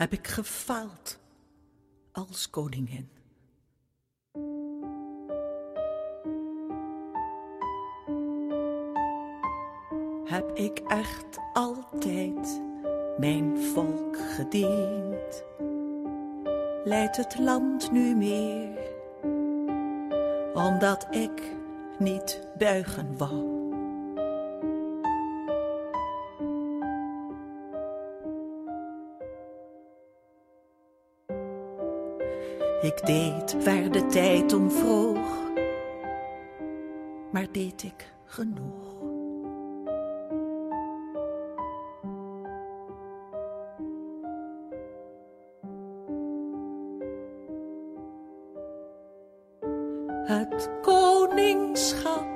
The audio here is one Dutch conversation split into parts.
heb ik gefaald als koningin. Heb ik echt altijd mijn volk gediend? Leidt het land nu meer, omdat ik niet buigen wou? Ik deed waar de tijd om vroeg, maar deed ik genoeg? Het koningschap,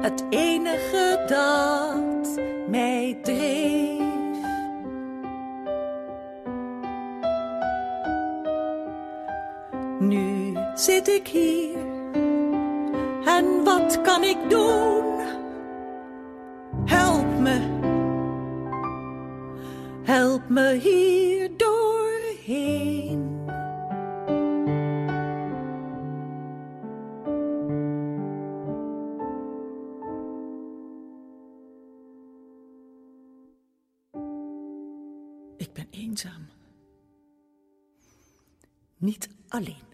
het enige dat mij dreef. Nu zit ik hier en wat kan ik doen? Help me, help me hier doorheen. Ik ben eenzaam. Niet alleen.